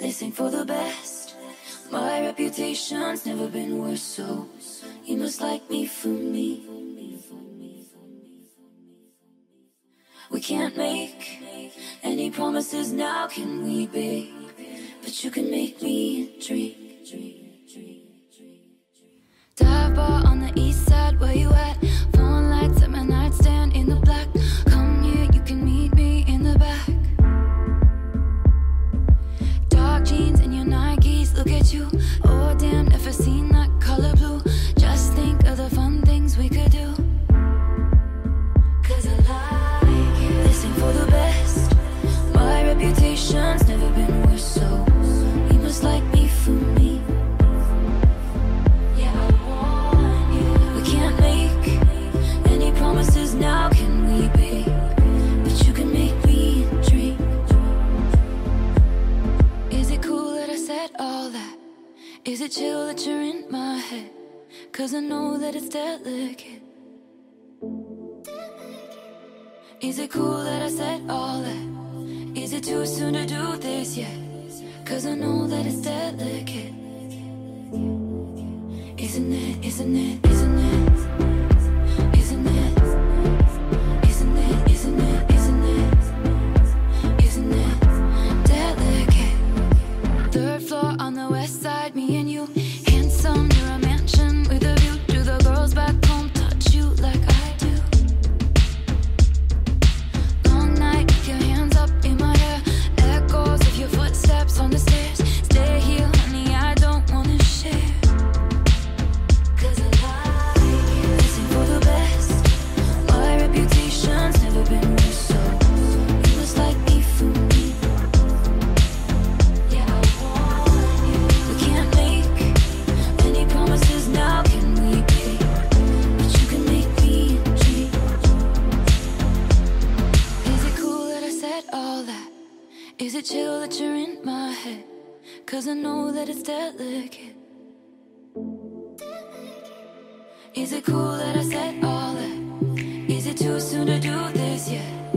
Listen for the best. My reputation's never been worse, so you must like me for me. We can't make any promises now, can we, babe? But you can make me a drink. Is it chill that you're in my head? Cause I know that it's delicate. Is it cool that I said all that? Is it too soon to do this yet? Cause I know that it's delicate. Isn't it, isn't it? Isn't me and you. Is it chill that you're in my head? Cause I know that it's delicate. Is it cool that I said all that? Is it too soon to do this yet?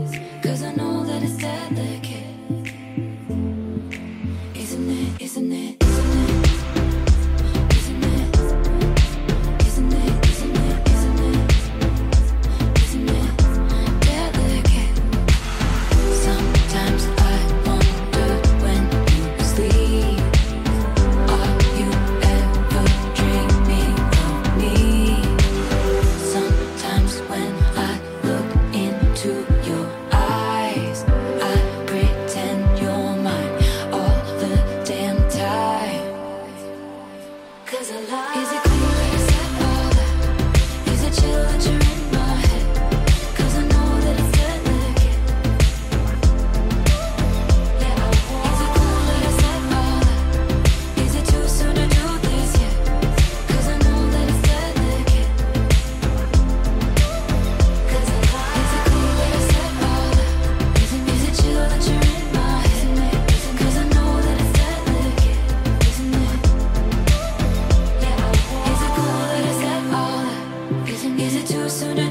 sooner